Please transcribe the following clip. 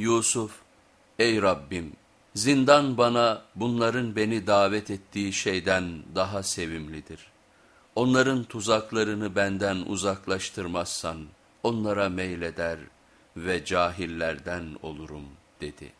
Yusuf, ey Rabbim zindan bana bunların beni davet ettiği şeyden daha sevimlidir. Onların tuzaklarını benden uzaklaştırmazsan onlara meyleder ve cahillerden olurum dedi.''